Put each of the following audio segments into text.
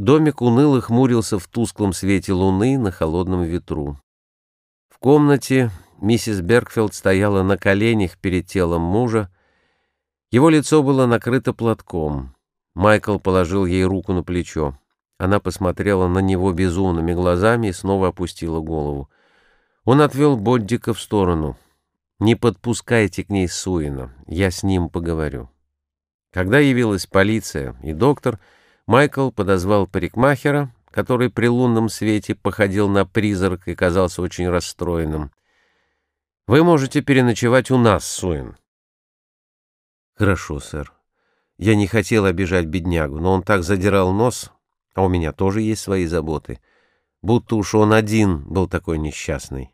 Домик уныло хмурился в тусклом свете луны на холодном ветру. В комнате миссис Бергфилд стояла на коленях перед телом мужа. Его лицо было накрыто платком. Майкл положил ей руку на плечо. Она посмотрела на него безумными глазами и снова опустила голову. Он отвел Боддика в сторону. «Не подпускайте к ней Суина, я с ним поговорю». Когда явилась полиция и доктор, Майкл подозвал парикмахера, который при лунном свете походил на призрак и казался очень расстроенным. «Вы можете переночевать у нас, Суин». «Хорошо, сэр. Я не хотел обижать беднягу, но он так задирал нос, а у меня тоже есть свои заботы. Будто уж он один был такой несчастный.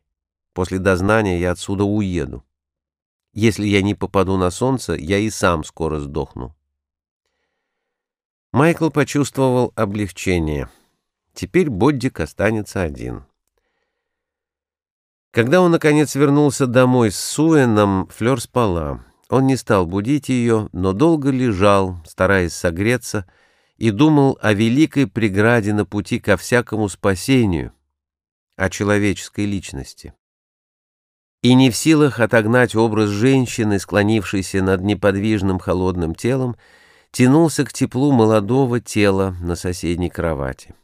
После дознания я отсюда уеду. Если я не попаду на солнце, я и сам скоро сдохну». Майкл почувствовал облегчение. Теперь Боддик останется один. Когда он, наконец, вернулся домой с Суэном, Флёр спала. Он не стал будить ее, но долго лежал, стараясь согреться, и думал о великой преграде на пути ко всякому спасению, о человеческой личности. И не в силах отогнать образ женщины, склонившейся над неподвижным холодным телом, тянулся к теплу молодого тела на соседней кровати.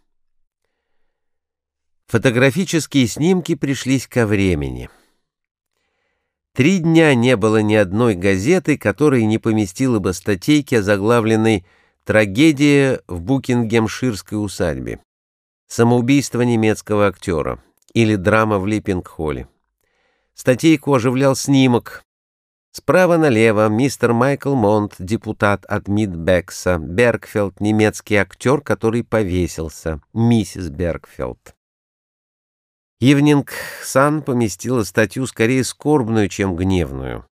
Фотографические снимки пришлись ко времени. Три дня не было ни одной газеты, которая не поместила бы статейки, озаглавленной «Трагедия в Букингемширской усадьбе», «Самоубийство немецкого актера» или «Драма в Липпинг-холле». Статейку оживлял снимок, Справа налево мистер Майкл Монт, депутат от Мидбекса, Бергфелд, немецкий актер, который повесился, миссис Бергфелд. Ивнинг Сан поместила статью скорее скорбную, чем гневную.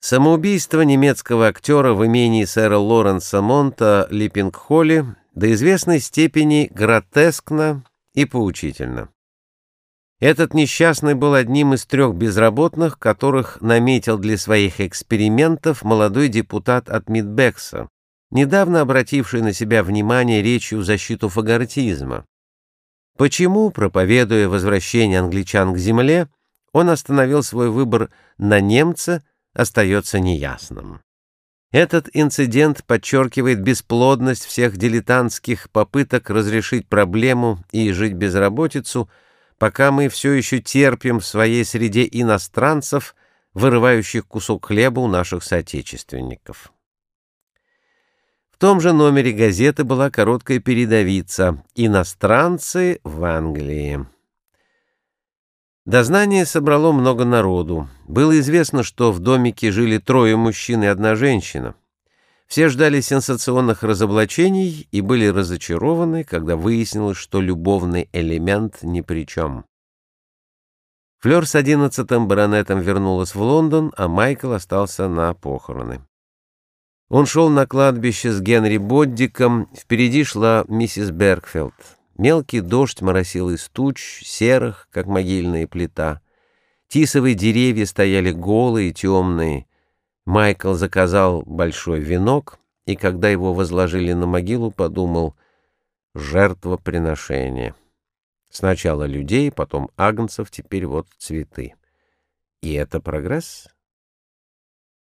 Самоубийство немецкого актера в имении сэра Лоренса Монта Липпингхолле до известной степени гротескно и поучительно. Этот несчастный был одним из трех безработных, которых наметил для своих экспериментов молодой депутат от Мидбекса, недавно обративший на себя внимание речью в защиту фагортизма. Почему, проповедуя возвращение англичан к земле, он остановил свой выбор на немца, остается неясным. Этот инцидент подчеркивает бесплодность всех дилетантских попыток разрешить проблему и жить безработицу – пока мы все еще терпим в своей среде иностранцев, вырывающих кусок хлеба у наших соотечественников. В том же номере газеты была короткая передовица «Иностранцы в Англии». Дознание собрало много народу. Было известно, что в домике жили трое мужчин и одна женщина. Все ждали сенсационных разоблачений и были разочарованы, когда выяснилось, что любовный элемент ни при чем. Флёр с одиннадцатым баронетом вернулась в Лондон, а Майкл остался на похороны. Он шел на кладбище с Генри Боддиком, впереди шла миссис Бергфелд. Мелкий дождь моросил из туч, серых, как могильная плита. Тисовые деревья стояли голые и темные, Майкл заказал большой венок, и когда его возложили на могилу, подумал «жертвоприношение». Сначала людей, потом агнцев, теперь вот цветы. И это прогресс?